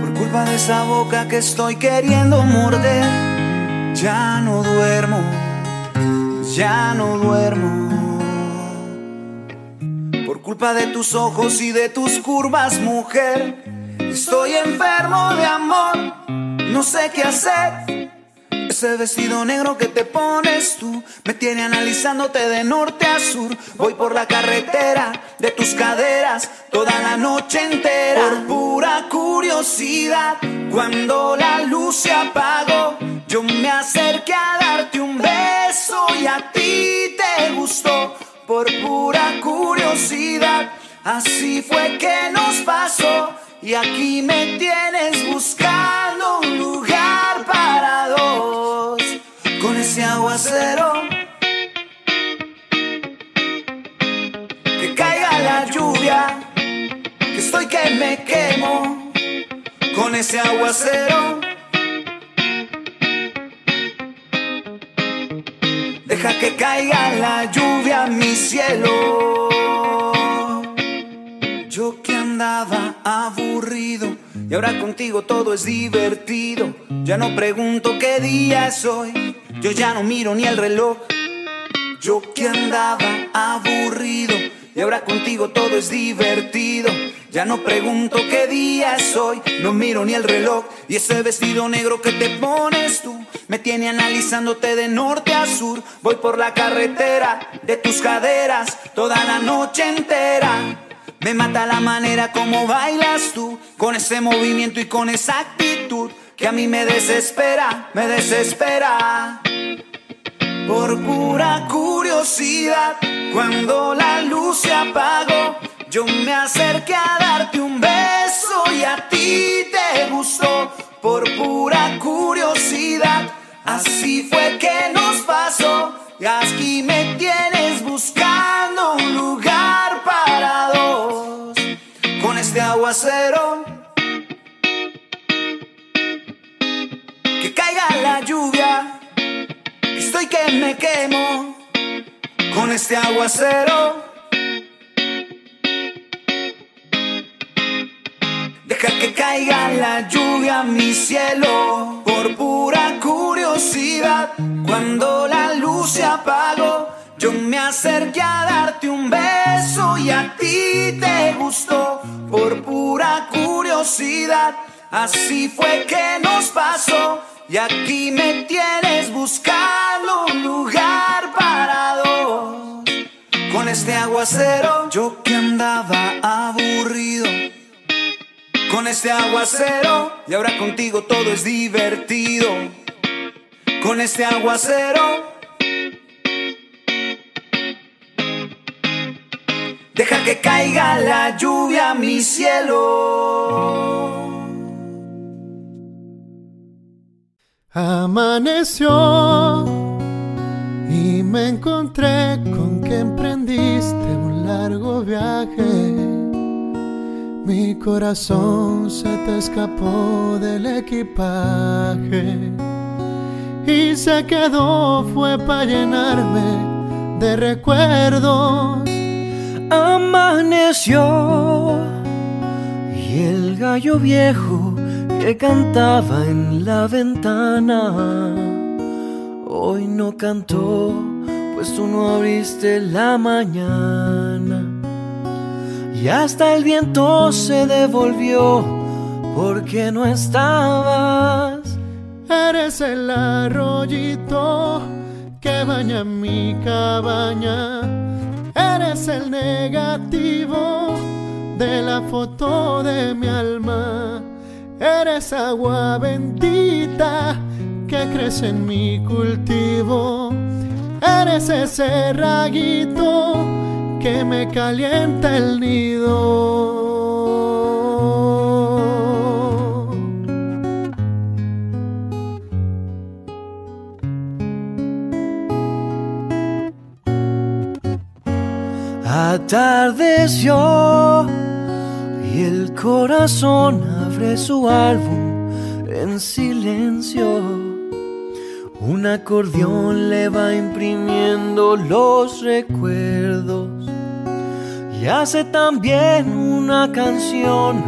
Por culpa de esa boca que estoy queriendo morder, ya no duermo, ya no duermo. Por culpa de tus ojos y de tus curvas, mujer, estoy enfermo de amor, no sé qué hacer. Ese vestido negro que te pones tú me tiene analizándote de norte a sur. Voy por la carretera de tus caderas toda la noche entera. Por pura curiosidad, cuando la luz se apagó, yo me acerqué a darte un beso y a ti te gustó. Por pura curiosidad, así fue que nos pasó. Y aquí me tienes buscando un lugar ese aguacero. Que caiga la lluvia, que estoy que me quemo con ese aguacero. Deja que caiga la lluvia, mi cielo. Yo que andaba aburrido y ahora contigo todo es divertido. Ya no pregunto qué día es hoy, yo ya no miro ni el reloj. Yo que andaba aburrido y ahora contigo todo es divertido. Ya no pregunto qué día es hoy, no miro ni el reloj. Y ese vestido negro que te pones tú me tiene analizándote de norte a sur. Voy por la carretera de tus caderas toda la noche entera. Me mata la manera como bailas tú, con ese movimiento y con esa actitud que a mí me desespera, me desespera. Por pura curiosidad, cuando la luz se apagó, yo me acerqué a darte un beso y a ti te gustó. Por pura curiosidad, así fue que nos pasó. Y aquí me tienes aguacero. Que caiga la lluvia, estoy que me quemo con este aguacero. Deja que caiga la lluvia, mi cielo, por pura curiosidad. Cuando la luz se apagó, yo me acerqué a darte un beso y a ti te gustó, por pura curiosidad. Así fue que nos pasó. Y aquí me tienes buscando un lugar para dos. Con este aguacero, yo que andaba aburrido con este aguacero y ahora contigo todo es divertido. Con este aguacero. Deja que caiga la lluvia, mi cielo. Amaneció y me encontré con que emprendiste un largo viaje. Mi corazón se te escapó del equipaje y se quedó fue para llenarme de recuerdos. Amaneció y el gallo viejo que cantaba en la ventana hoy no cantó, pues tú no abriste la mañana. Y hasta el viento se devolvió porque no estabas. Eres el arroyito que baña mi cabaña. Eres el negativo de la foto de mi alma. Eres agua bendita que crece en mi cultivo. Eres ese raguito que me calienta el nido. Atardeció y el corazón abre su álbum en silencio. Un acordeón le va imprimiendo los recuerdos y hace también una canción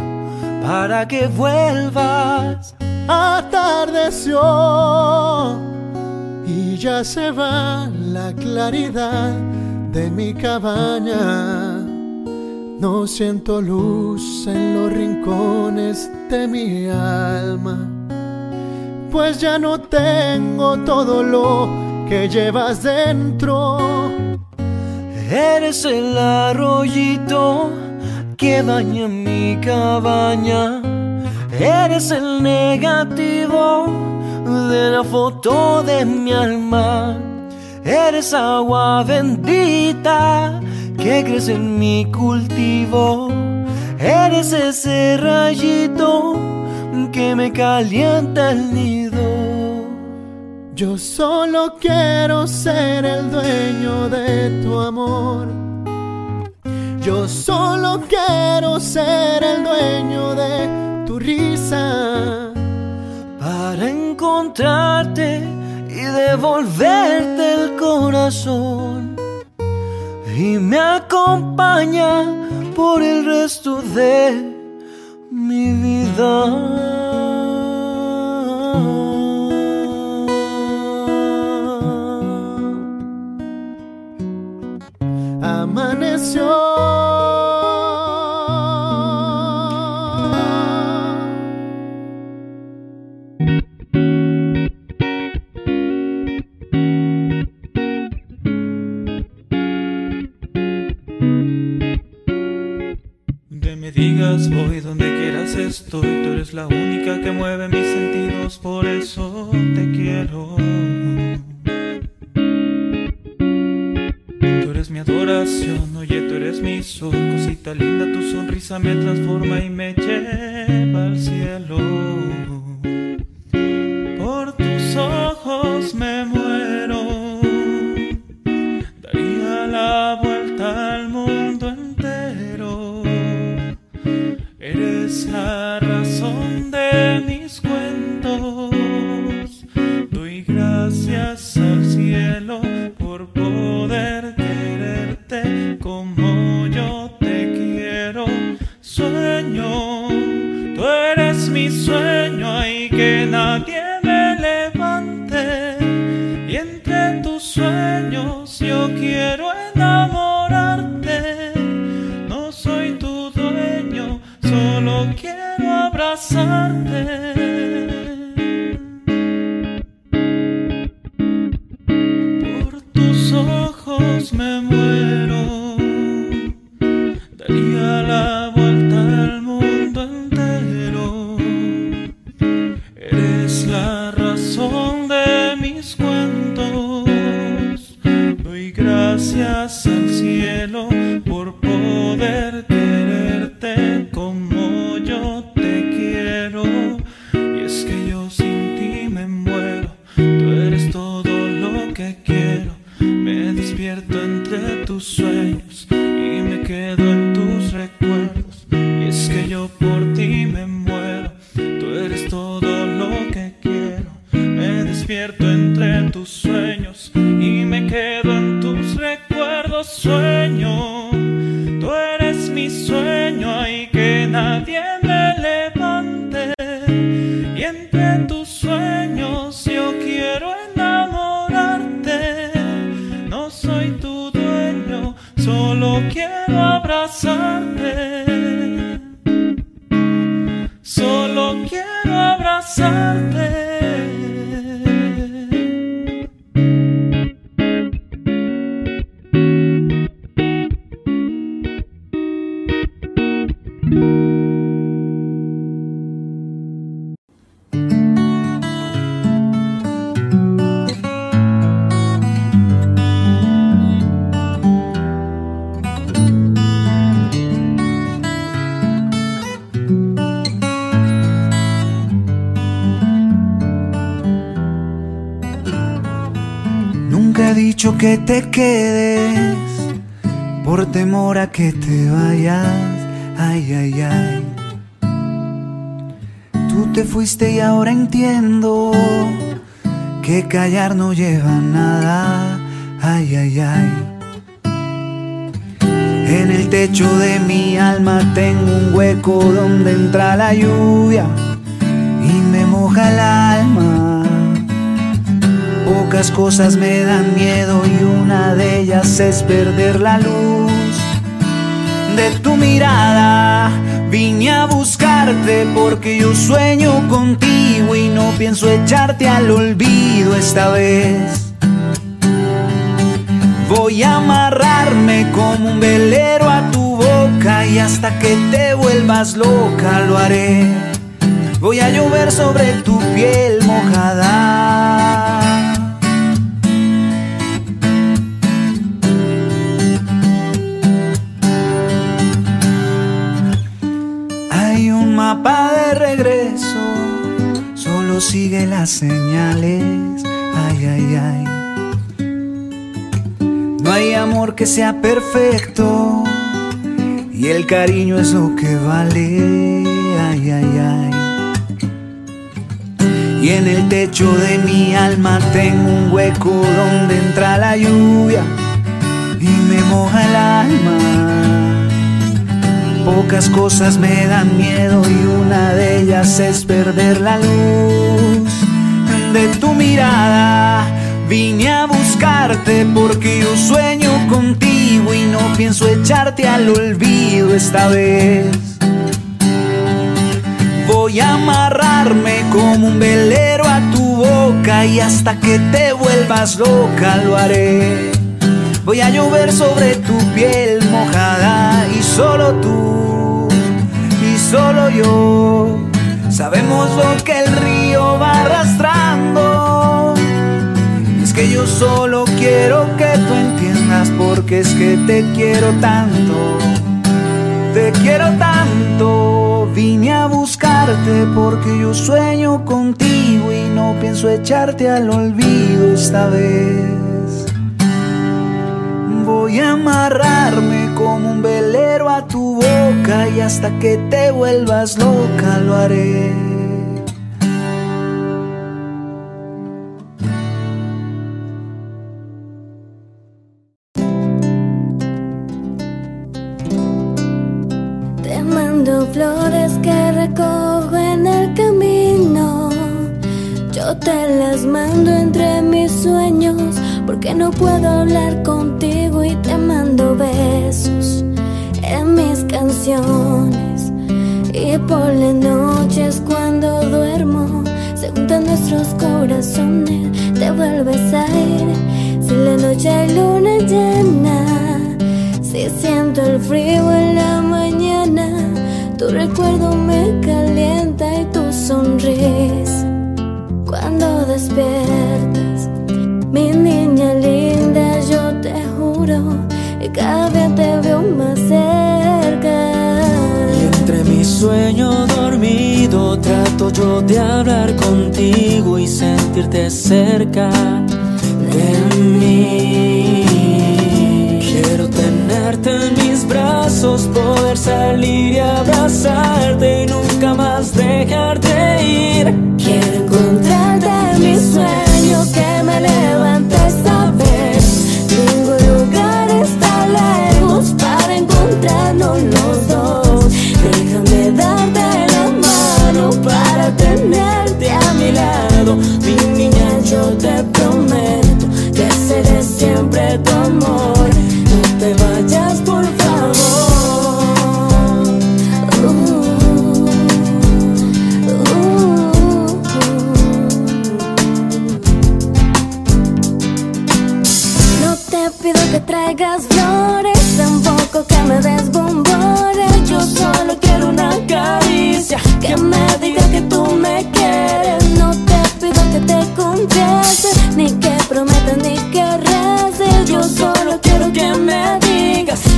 para que vuelvas. Atardeció y ya se va la claridad de mi cabaña. No siento luz en los rincones de mi alma, pues ya no tengo todo lo que llevas dentro. Eres el arroyito que baña mi cabaña. Eres el negativo de la foto de mi alma. Eres agua bendita que crece en mi cultivo. Eres ese rayito que me calienta el nido. Yo solo quiero ser el dueño de tu amor. Yo solo quiero ser el dueño de tu risa. Para encontrarte y devolverte el corazón y me acompaña por el resto de mi vida. Amaneció. Voy donde quieras estoy. Tú eres la única que mueve mis sentidos, por eso te quiero. Tú eres mi adoración, oye, tú eres mi sol. Cosita linda, tu sonrisa me transforma y me lleva al cielo. Por tus ojos me muero. Quiero He dicho que te quedes por temor a que te vayas. Ay, ay, ay. Tú te fuiste y ahora entiendo que callar no lleva nada. Ay, ay, ay. En el techo de mi alma tengo un hueco donde entra la lluvia y me moja el alma. Pocas cosas me dan miedo y una de ellas es perder la luz de tu mirada. Vine a buscarte porque yo sueño contigo y no pienso echarte al olvido esta vez. Voy a amarrarme como un velero a tu boca y hasta que te vuelvas loca lo haré. Voy a llover sobre tu piel mojada. Mapa de regreso, solo sigue las señales. Ay, ay, ay. No hay amor que sea perfecto y el cariño es lo que vale. Ay, ay, ay. Y en el techo de mi alma tengo un hueco donde entra la lluvia y me moja el alma. Pocas cosas me dan miedo y una de ellas es perder la luz de tu mirada. Vine a buscarte porque yo sueño contigo y no pienso echarte al olvido esta vez. Voy a amarrarme como un velero a tu boca y hasta que te vuelvas loca lo haré. Voy a llover sobre tu piel mojada y solo tú y solo yo sabemos lo que el río va arrastrando. Es que yo solo quiero que tú entiendas porque es que te quiero tanto. Te quiero tanto, vine a buscarte porque yo sueño contigo y no pienso echarte al olvido esta vez. Voy a amarrarme como un velero a tu boca y hasta que te vuelvas loca lo haré. Te mando flores que recojo en el camino. Yo te las mando entre mis sueños porque no puedo hablar y te mando besos en mis canciones. Y por las noches cuando duermo se juntan nuestros corazones, te vuelves a ir. Si la noche hay luna llena, si siento el frío en la mañana, tu recuerdo me calienta y tu sonrisa. Cuando despiertas, mi niña cada día te veo más cerca. Y entre mi sueño dormido trato yo de hablar contigo y sentirte cerca de mí. Quiero tenerte en mis brazos, poder salir y abrazarte y nunca más dejarte ir.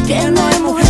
que no hay mujer.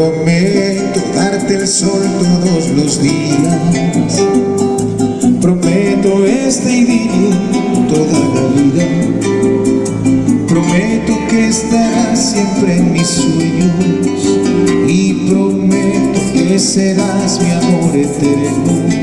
Prometo darte el sol todos los días. Prometo este idilio toda la vida. Prometo que estarás siempre en mis sueños. Y prometo que serás mi amor eterno.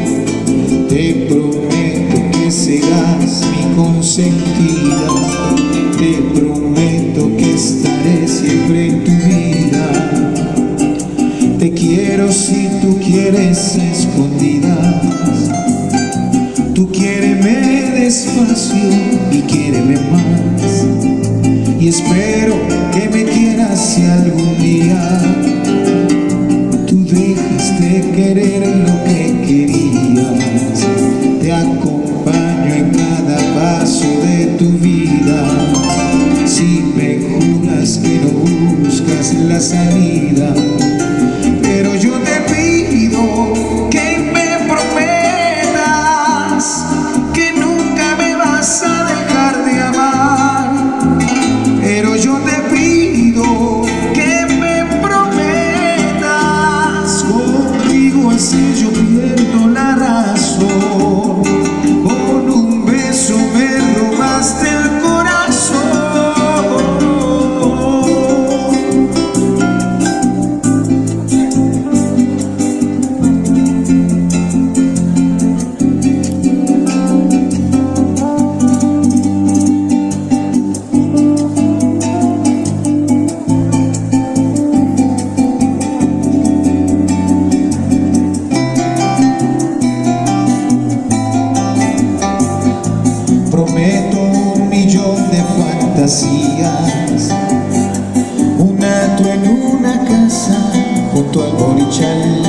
Una tú en una casa junto al borichal.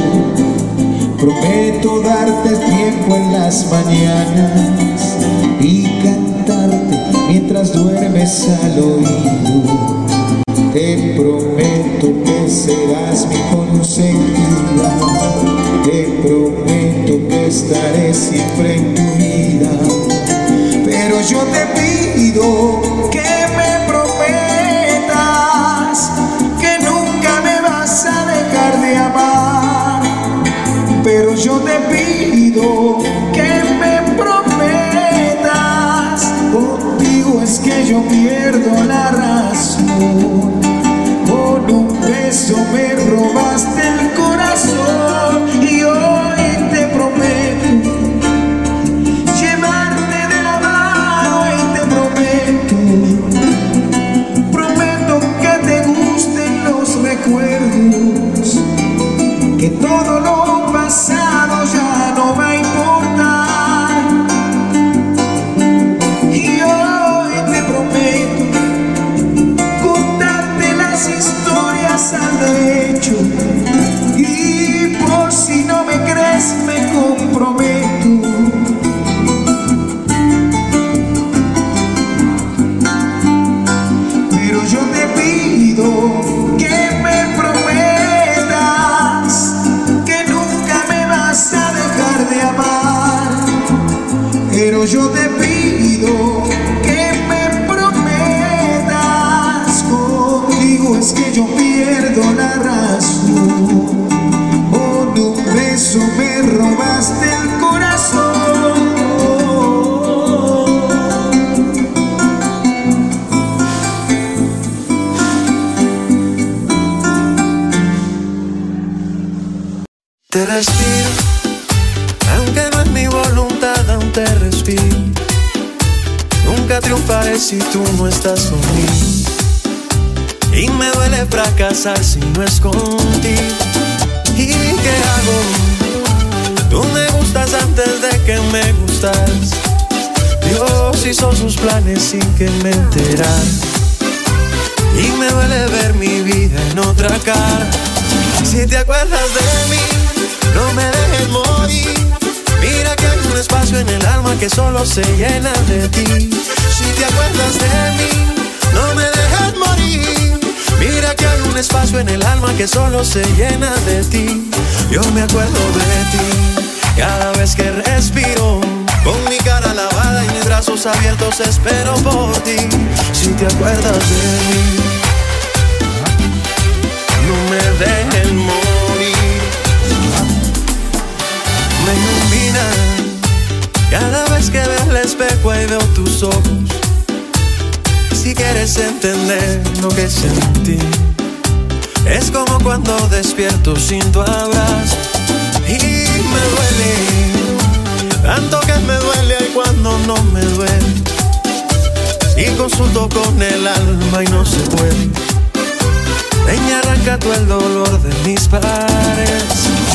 Prometo darte tiempo en las mañanas y cantarte mientras duermes al oído. Te prometo que serás mi consentida. Te prometo que estaré siempre en tu vida. Pero yo te pido respiro, aunque no es mi voluntad, aún te respiro. Nunca triunfaré si tú no estás conmigo. Y me duele fracasar si no es contigo. ¿Y qué hago? Tú me gustas antes de que me gustas. Dios hizo sus planes sin que me enterara. Y me duele ver mi vida en otra cara. Si te acuerdas de mí, no me dejes morir. Mira que hay un espacio en el alma que solo se llena de ti. Si te acuerdas de mí, no me dejes morir. Mira que hay un espacio en el alma que solo se llena de ti. Yo me acuerdo de ti cada vez que respiro. Con mi cara lavada y mis brazos abiertos espero por ti. Si te acuerdas de mí, no me dejes morir. Me ilumina cada vez que veo el espejo y veo tus ojos. Si quieres entender lo que sentí, es como cuando despierto sin tu abrazo y me duele. Tanto que me duele y cuando no me duele. Y consulto con el alma y no se puede. Ven y arranca tú el dolor de mis pares.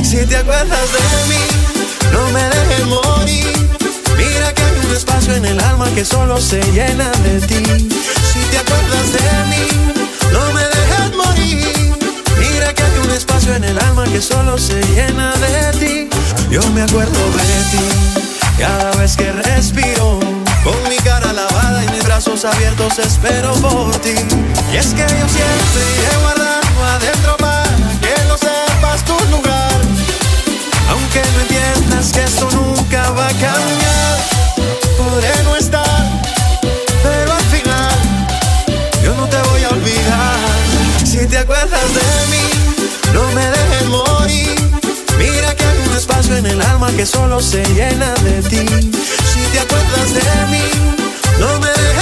Si te acuerdas de mí, no me dejes morir. Mira que hay un espacio en el alma que solo se llena de ti. Si te acuerdas de mí, no me dejes morir. Mira que hay un espacio en el alma que solo se llena de ti. Yo me acuerdo de ti cada vez que respiro. Brazos abiertos espero por ti. Y es que yo siempre he guardado adentro para que lo sepas tu lugar. Aunque no entiendas que esto nunca va a cambiar, podré no estar, pero al final yo no te voy a olvidar. Si te acuerdas de mí, no me dejes morir. Mira que hay un espacio en el alma que solo se llena de ti. Si te acuerdas de mí, no me dejes.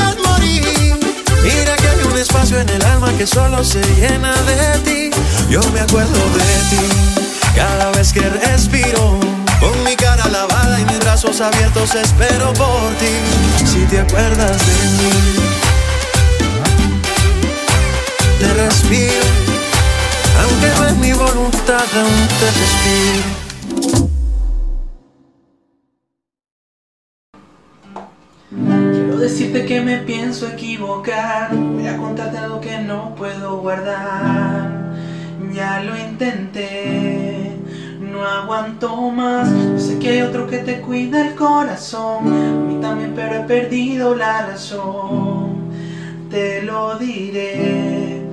Mira que hay un espacio en el alma que solo se llena de ti. Yo me acuerdo de ti cada vez que respiro. Con mi cara lavada y mis brazos abiertos espero por ti. Si te acuerdas de mí, te respiro. Aunque no es mi voluntad, aún te respiro. Decirte que me pienso equivocar. Voy a contarte algo que no puedo guardar. Ya lo intenté, no aguanto más. Yo sé que hay otro que te cuida el corazón. A mí también, pero he perdido la razón. Te lo diré.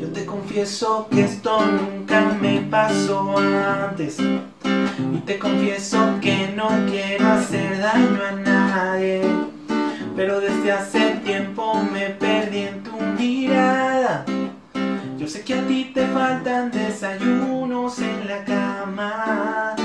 Yo te confieso que esto nunca me pasó antes. Y te confieso que no quiero hacer daño a nadie. Pero desde hace tiempo me perdí en tu mirada. Yo sé que a ti te faltan desayunos en la cama.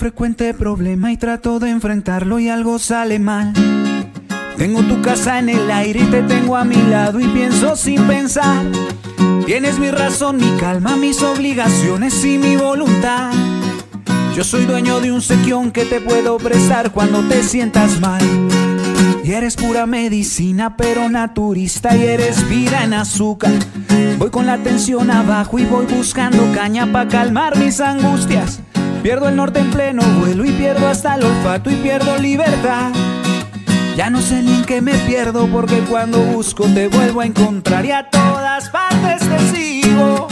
Frecuente problema y trato de enfrentarlo y algo sale mal. Tengo tu casa en el aire y te tengo a mi lado y pienso sin pensar. Tienes mi razón, mi calma, mis obligaciones y mi voluntad. Yo soy dueño de un sequión que te puedo prestar cuando te sientas mal. Y eres pura medicina, pero naturista y eres vida en azúcar. Voy con la tensión abajo y voy buscando caña para calmar mis angustias. Pierdo el norte en pleno vuelo y pierdo hasta el olfato y pierdo libertad. Ya no sé ni en qué me pierdo porque cuando busco te vuelvo a encontrar y a todas partes te sigo.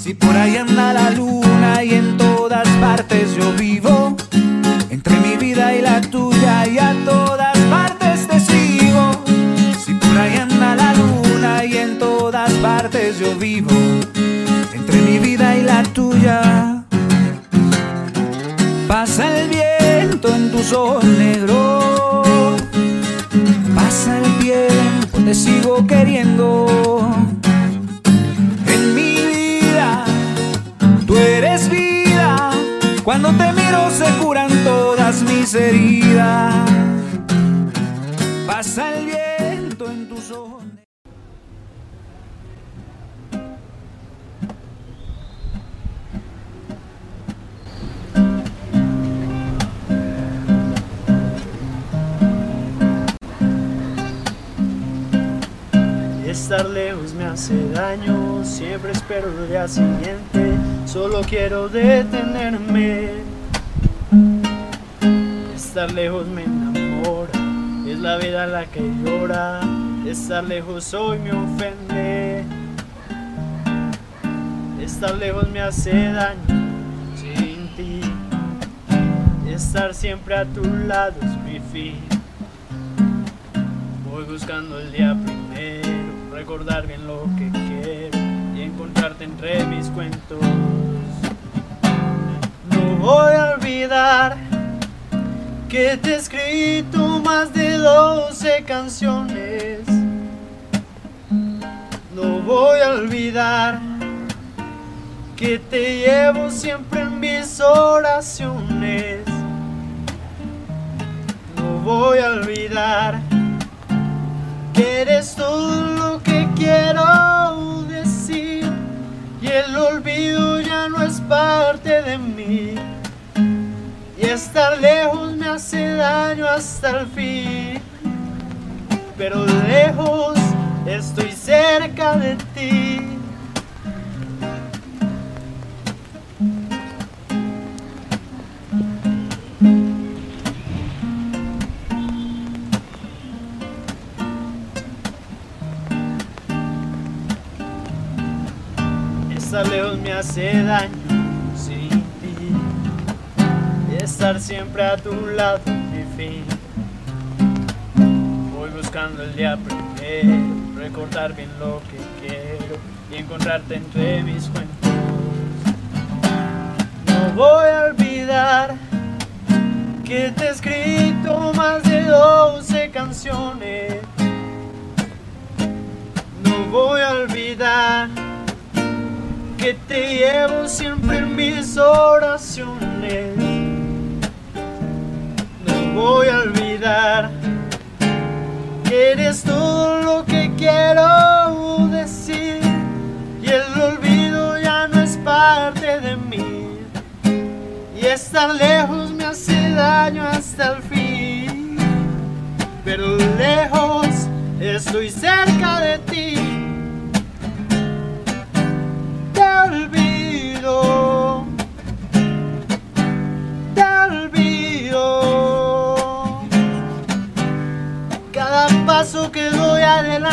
Si por ahí anda la luna y en todas partes yo vivo, entre mi vida y la tuya y a todas partes te sigo. Si por ahí anda la luna y en todas partes yo vivo, entre mi vida y la tuya. Ojos negros pasa el tiempo, te sigo queriendo. En mi vida, tú eres vida. Cuando te miro se curan todas mis heridas. Pasa el viento Estar lejos me hace daño, siempre espero el día siguiente, solo quiero detenerme. Estar lejos me enamora, es la vida la que llora, estar lejos hoy me ofende. Estar lejos me hace daño sin ti, estar siempre a tu lado es mi fin. Voy buscando el día primero, recordar bien lo que quiero y encontrarte entre mis cuentos. No voy a olvidar que te he escrito más de 12 canciones. No voy a olvidar que te llevo siempre en mis oraciones. No voy a olvidar que eres todo quiero decir y el olvido ya no es parte de mí. Y estar lejos me hace daño hasta el fin. Pero lejos estoy cerca de ti hace daño sin ti. Estar siempre a tu lado mi fin. Voy buscando el día primero, recordar bien lo que quiero y encontrarte entre mis cuentos. No voy a olvidar que te he escrito más de 12 canciones. No voy a olvidar que te llevo siempre en mis oraciones. No voy a olvidar que eres todo lo que quiero decir y el olvido ya no es parte de mí. Y estar lejos me hace daño hasta el fin, pero lejos estoy cerca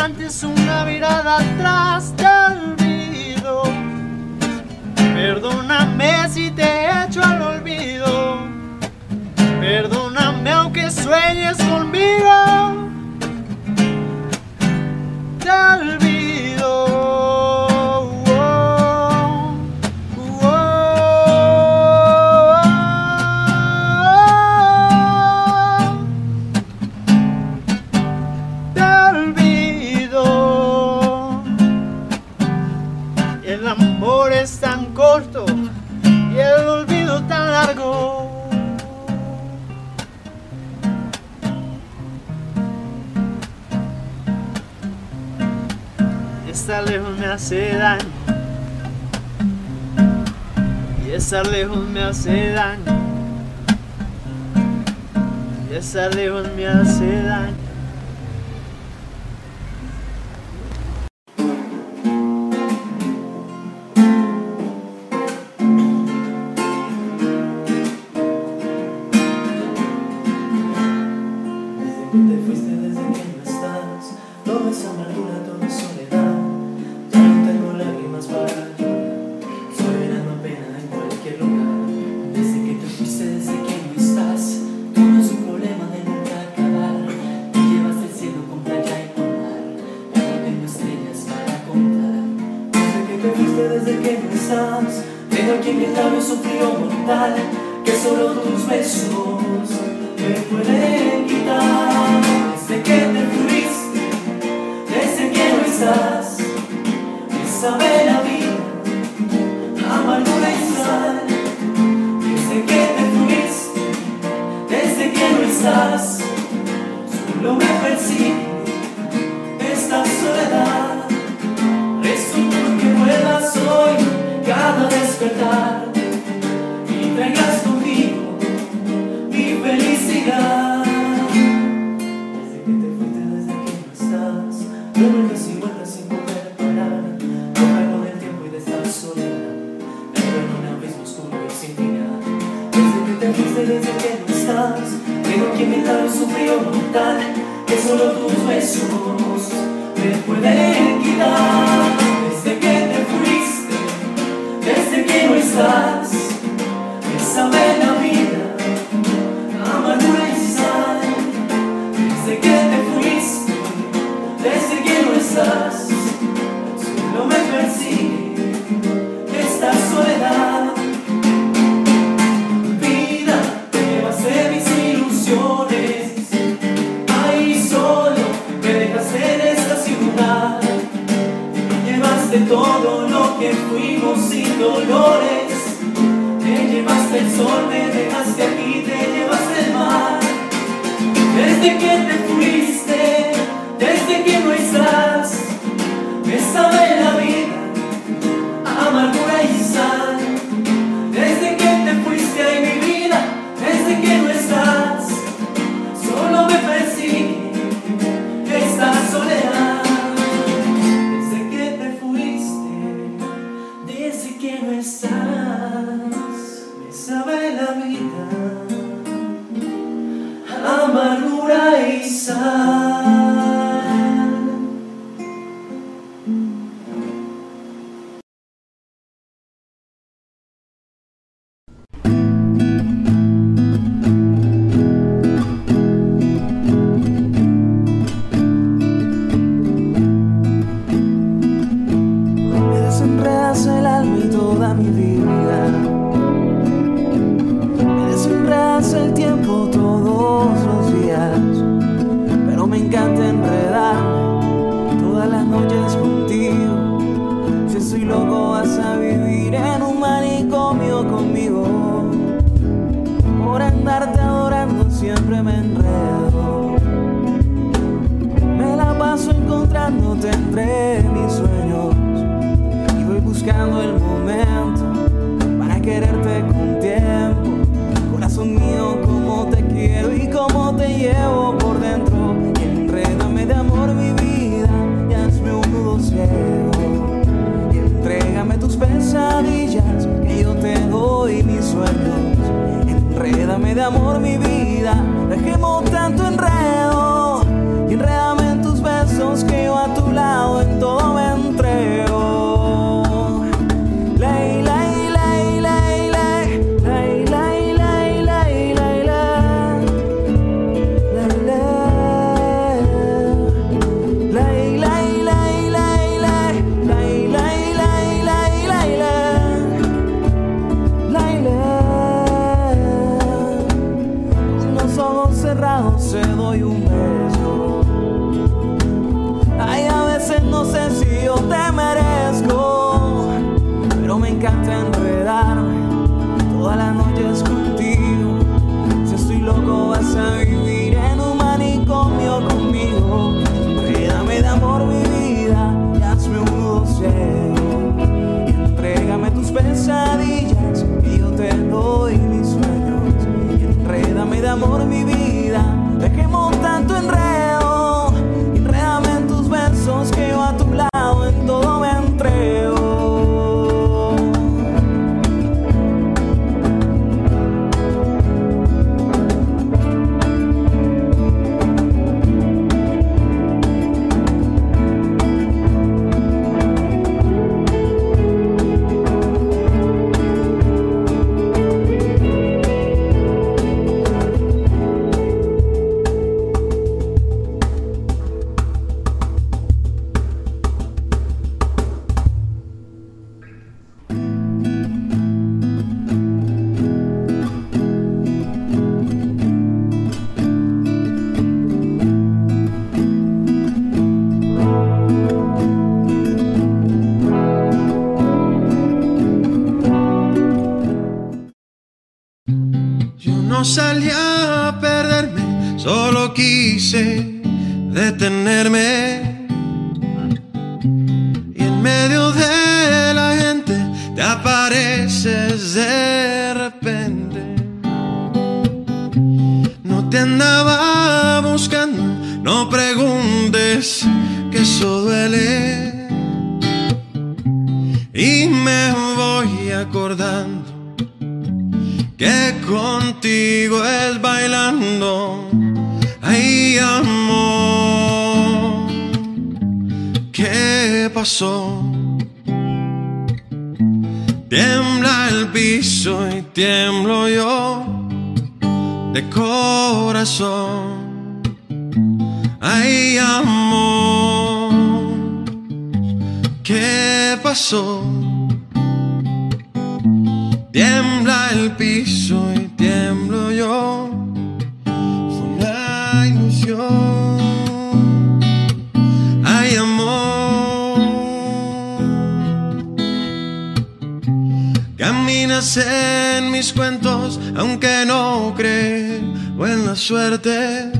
adelante es una mirada atrás, te olvido. Perdóname si te he hecho al olvido. Perdóname aunque sueñes conmigo. Te olvido. Daño. Y estar lejos me hace daño. Y estar lejos me hace daño. Ay, a veces no sé si contigo es bailando. Ay, amor, ¿qué pasó? Tiembla el piso y tiemblo yo de corazón. Ay, amor, ¿qué pasó? Tiembla el piso y tiemblo yo. Fue una ilusión. Ay, amor. Caminas en mis cuentos, aunque no creo en la suerte.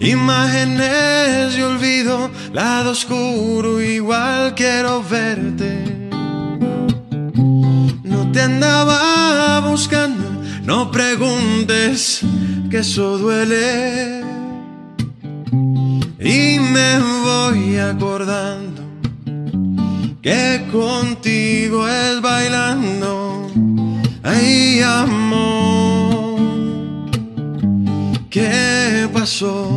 Imágenes y olvido, lado oscuro, igual quiero verte te andaba buscando, no preguntes que eso duele. Y me voy acordando que contigo es bailando. Ay, amor, ¿qué pasó?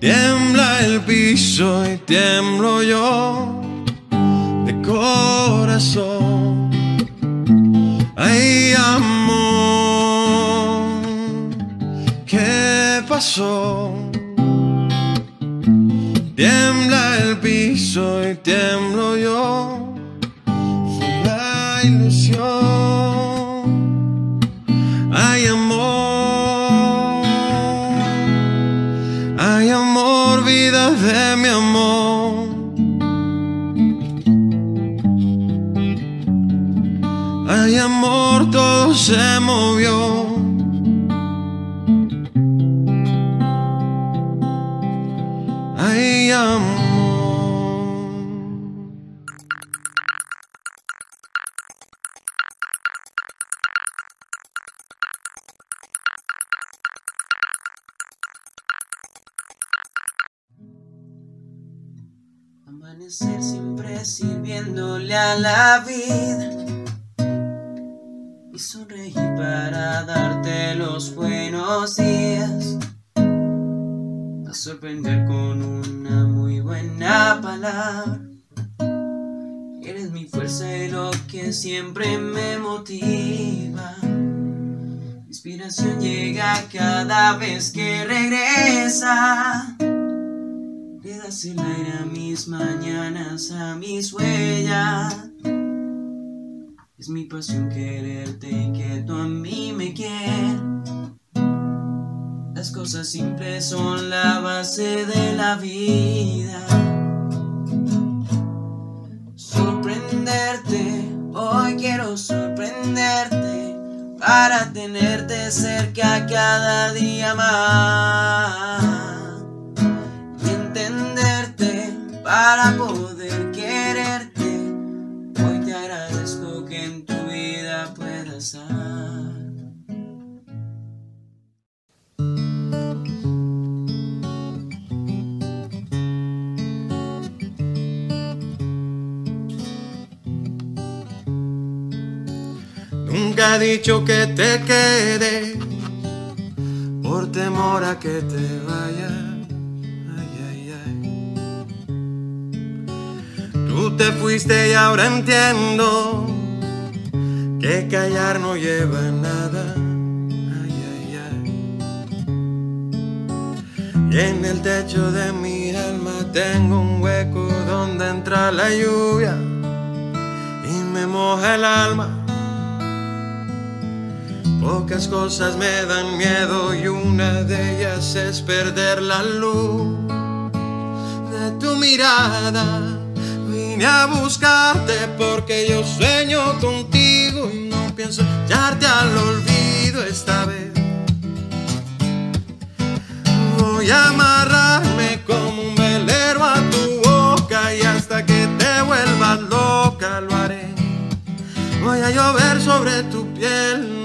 Tiembla el piso y tiemblo yo corazón. Ay, amor, ¿qué pasó? Tiembla el piso y tiemblo yo. Ay, amor, todo se movió. Ay, amor. Amanecer siempre sirviéndole a la vida los buenos días. A sorprender con una muy buena palabra. Eres mi fuerza y lo que siempre me motiva. Inspiración llega cada vez que regresa. Le das el aire a mis mañanas, a mis huellas. Es mi pasión quererte y que tú a mí me quieras. Las cosas simples son la base de la vida. Sorprenderte, hoy quiero sorprenderte para tenerte cerca cada día más. Y entenderte para poder Nunca he dicho que te quede por temor a que te vaya. Ay, ay, ay. Tú te fuiste y ahora entiendo que callar no lleva nada. Ay, ay. Y en el techo de mi alma tengo un hueco donde entra la lluvia y me moja el alma. Pocas cosas me dan miedo y una de ellas es perder la luz de tu mirada. Vine a buscarte porque yo sueño contigo y no pienso echarte al olvido esta vez. Voy a amarrarme como un velero a tu boca y hasta que te vuelvas loca lo haré. Voy a llover sobre tu piel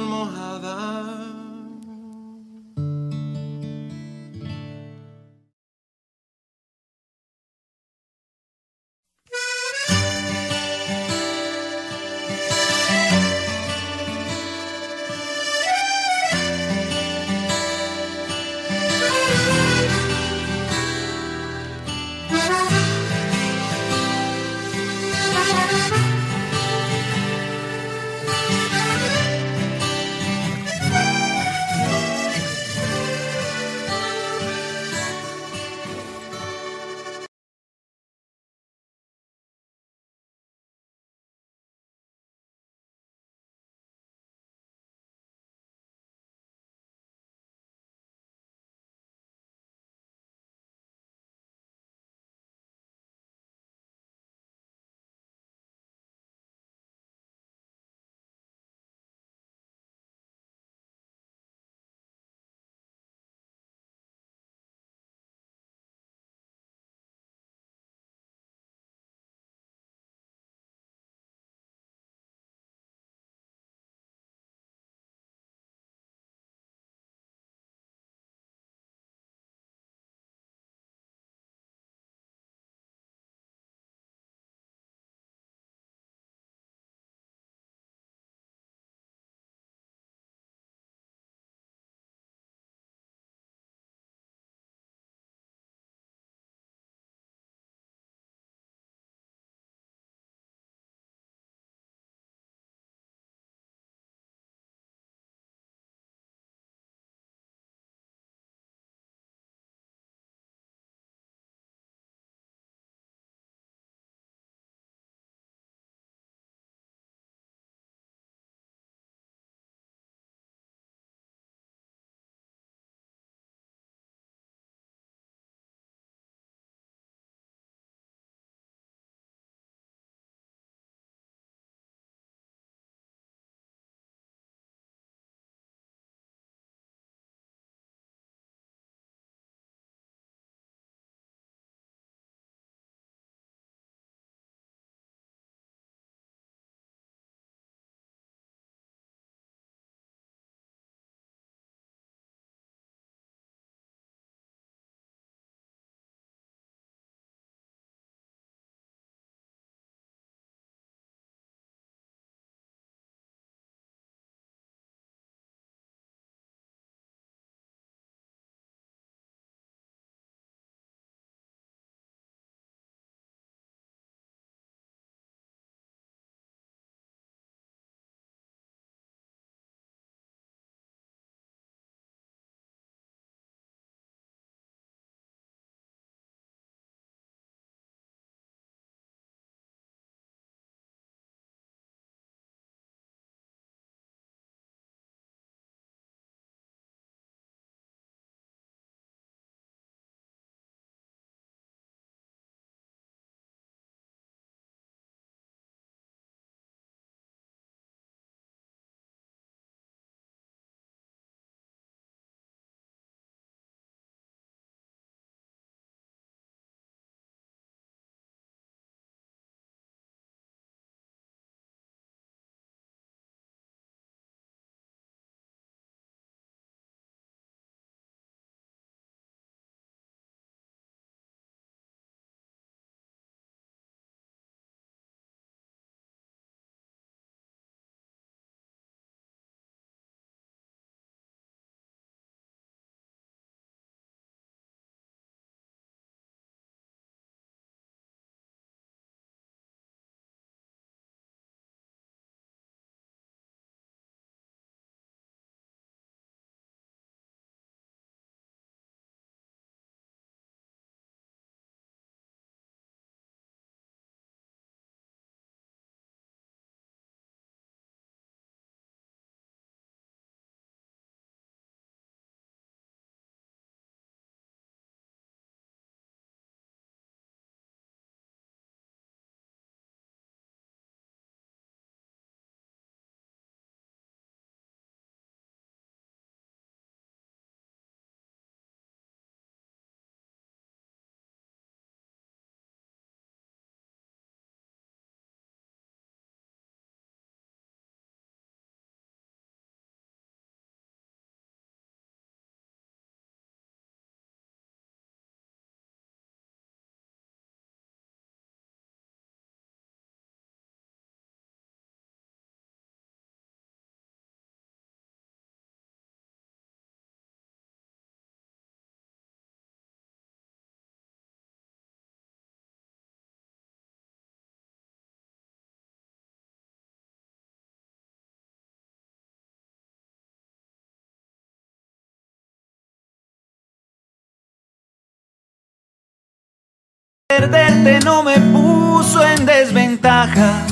Perderte no me puso en desventaja.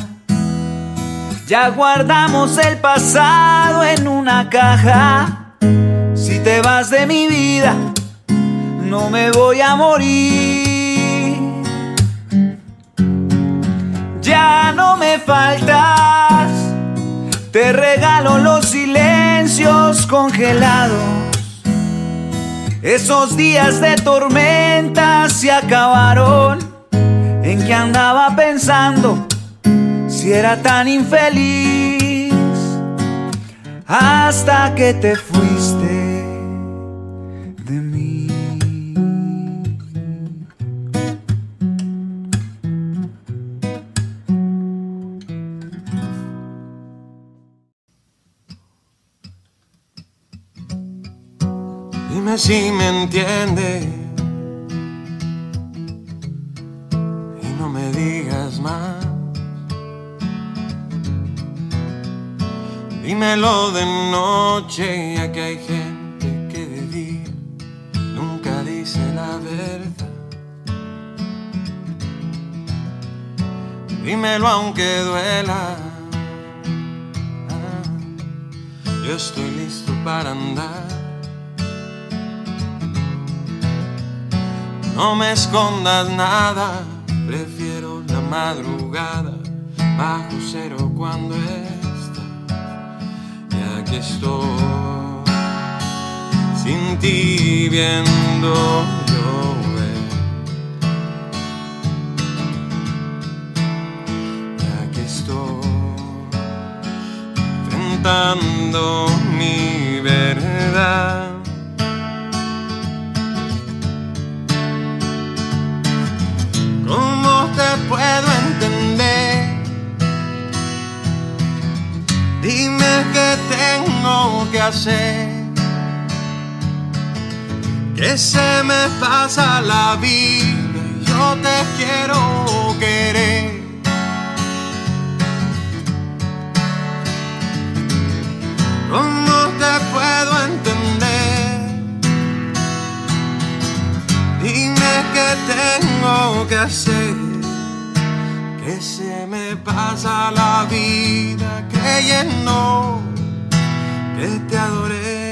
Ya guardamos el pasado en una caja. Si te vas de mi vida, no me voy a morir. Ya no me faltas, te regalo los silencios congelados. Esos días de tormenta se acabaron. ¿En qué andaba pensando si era tan infeliz? Hasta que te fuiste Si me entiendes y no me digas más. Dímelo de noche, ya que hay gente que de día nunca dice la verdad. Dímelo aunque duela. Ah, Yo estoy listo para andar. No me escondas nada, prefiero la madrugada bajo cero cuando estás. Y aquí estoy, sin ti viendo llover. Y aquí estoy, enfrentando mi verdad. Puedo entender? Dime qué tengo que hacer. Que se me pasa la vida y yo te quiero querer. ¿Cómo te puedo entender? Dime qué tengo que hacer. Que se me pasa la vida creyendo que te adoré.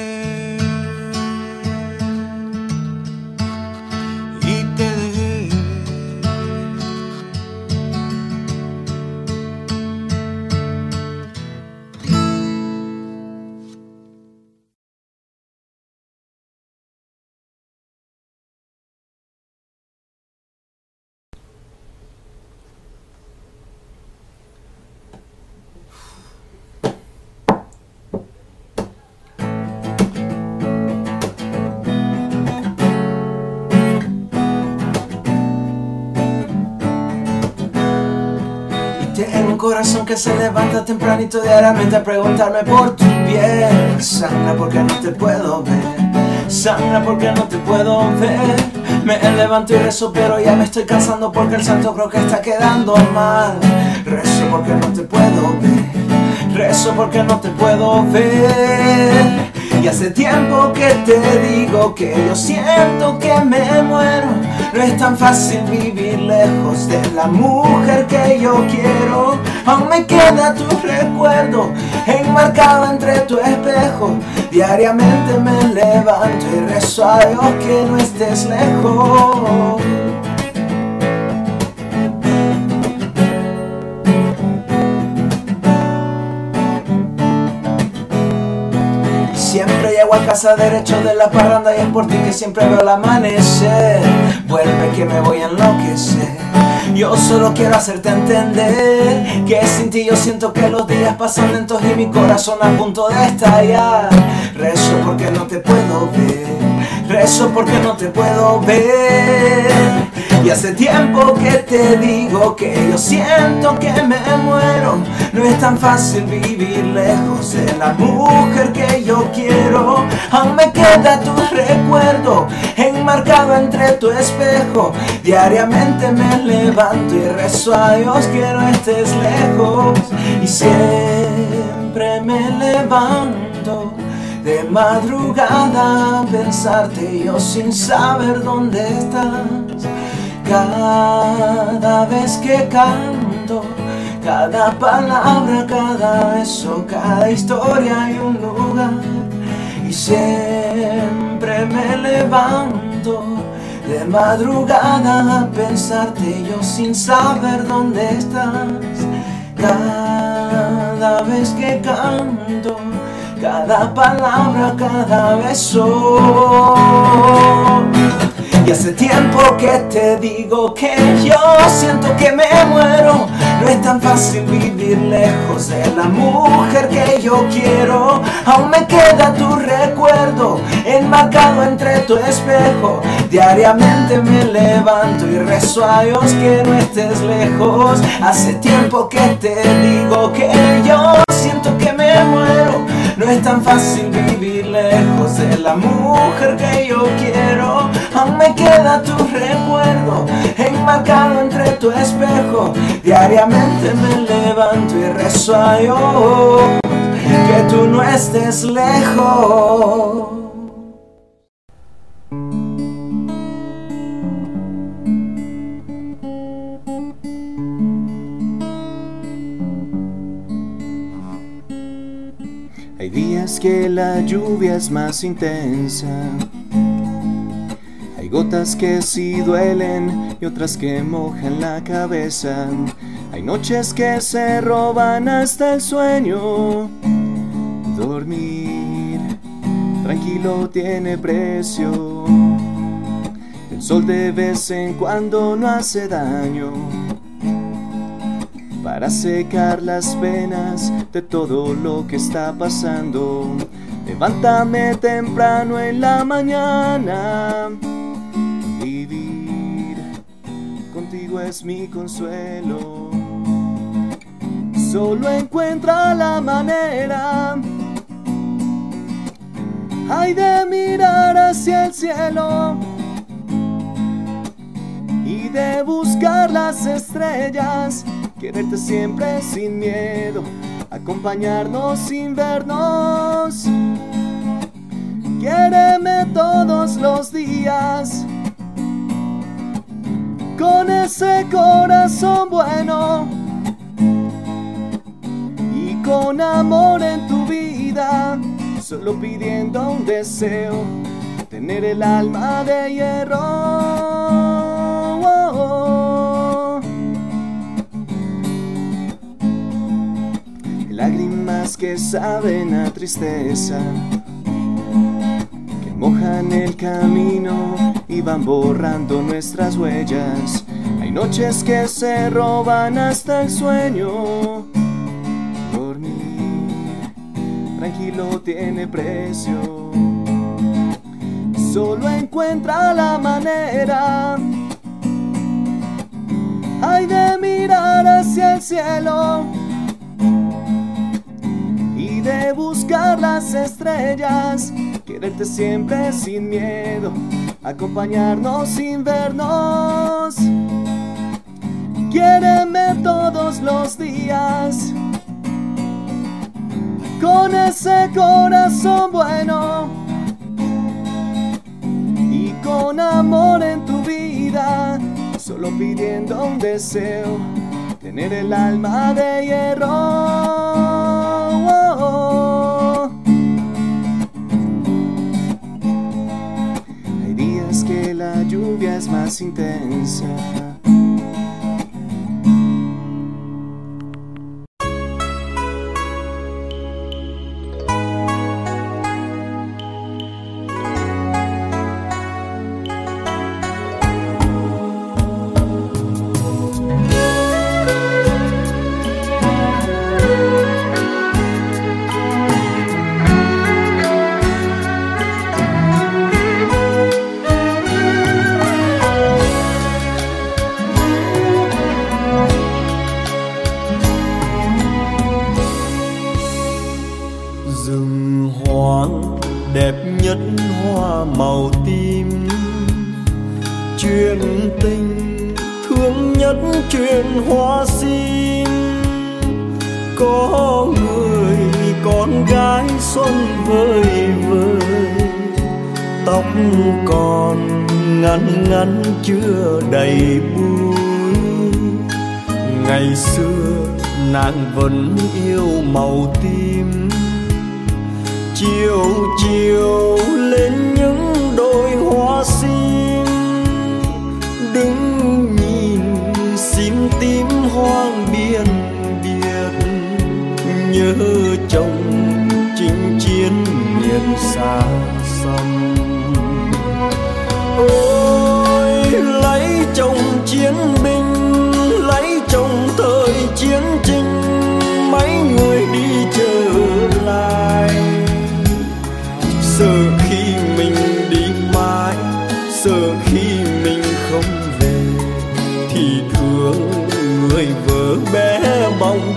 Corazón que se levanta tempranito diariamente a preguntarme por tu piel. Sangra porque no te puedo ver. Sangra porque no te puedo ver. Me levanto y rezo, pero ya me estoy cansando porque el santo creo que está quedando mal. Rezo porque no te puedo ver. Rezo porque no te puedo ver. Y hace tiempo que te digo que yo siento que me muero. No es tan fácil vivir lejos de la mujer que yo quiero. Aún me queda tu recuerdo enmarcado entre tu espejo. Diariamente me levanto y rezo a Dios que no estés lejos. Siempre llego a casa derecho de la parranda y es por ti que siempre veo el amanecer. Vuelve que me voy a enloquecer. Yo solo quiero hacerte entender que sin ti yo siento que los días pasan lentos y mi corazón a punto de estallar. Rezo porque no te puedo ver, rezo porque no te puedo ver. Y hace tiempo que te digo que yo siento que me muero. No es tan fácil vivir lejos de la mujer que yo quiero. Aún me queda tu recuerdo enmarcado entre tu espejo. Diariamente me levanto y rezo a Dios que no estés lejos. Y siempre me levanto de madrugada pensarte yo sin saber dónde estás. Cada vez que canto, cada palabra, cada beso, cada historia hay un lugar. Y siempre me levanto de madrugada a pensarte yo sin saber dónde estás. Cada vez que canto, cada palabra, cada beso. Y hace tiempo que te digo que yo siento que me muero. No es tan fácil vivir lejos de la mujer que yo quiero. Aún me queda tu recuerdo enmarcado entre tu espejo. Diariamente me levanto y rezo a Dios que no estés lejos. Hace tiempo que te digo que yo siento que me muero. No es tan fácil vivir lejos de la mujer que yo quiero. Aún me queda tu recuerdo enmarcado entre tu espejo. Diariamente me levanto y rezo a Dios que tú no estés lejos. Que la lluvia es más intensa. Hay gotas que sí duelen y otras que mojan la cabeza. Hay noches que se roban hasta el sueño. Dormir tranquilo tiene precio. El sol de vez en cuando no hace daño para secar las penas de todo lo que está pasando. Levántame temprano en la mañana. Vivir contigo es mi consuelo. Solo encuentra la manera. Hay de mirar hacia el cielo y de buscar las estrellas quererte siempre sin miedo, acompañarnos sin vernos. Quiéreme todos los días, con ese corazón bueno y con amor en tu vida, solo pidiendo un deseo, tener el alma de hierro. Lágrimas que saben a tristeza, que mojan el camino y van borrando nuestras huellas. Hay noches que se roban hasta el sueño. Dormir tranquilo tiene precio. Solo encuentra la manera. Hay de mirar hacia el cielo de buscar las estrellas, quererte siempre sin miedo, acompañarnos sin vernos. Quiéreme todos los días, con ese corazón bueno y con amor en tu vida, solo pidiendo un deseo, tener el alma de hierro. Hay días que la lluvia es más intensa.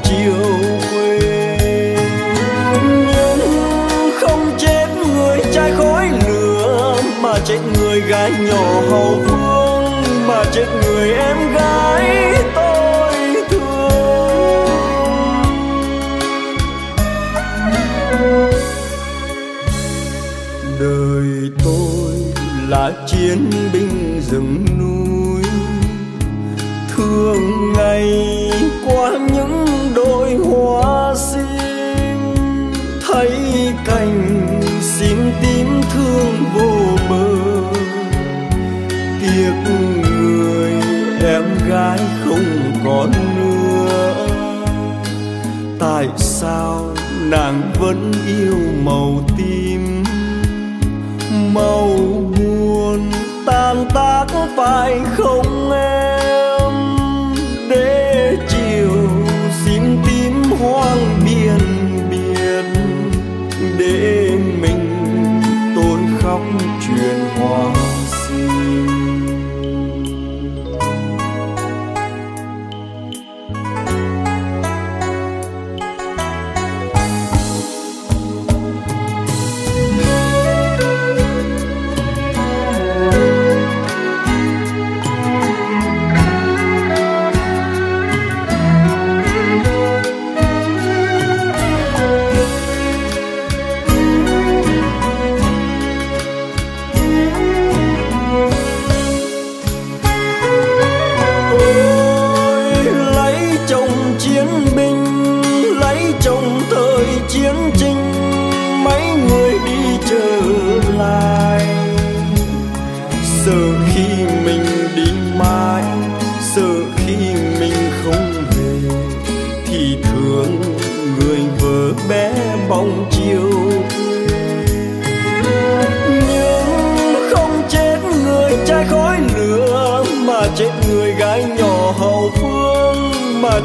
chiều quê nhưng không chết người trai khói lửa, mà chết người gái nhỏ hầu vương mà chết người em gái tôi thương. Đời tôi là chiến gái không còn nữa. Tại sao nàng vẫn yêu màu tím? Màu buồn tan tác phải không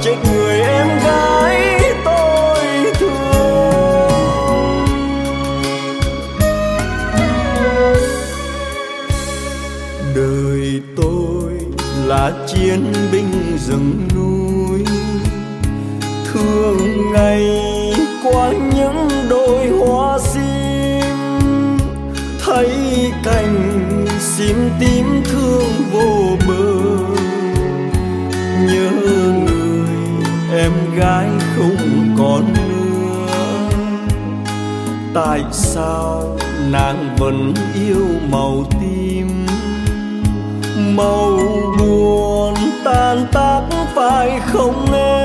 chết người em gái. tại sao nàng vẫn yêu màu tim? Màu buồn tan tác phải không em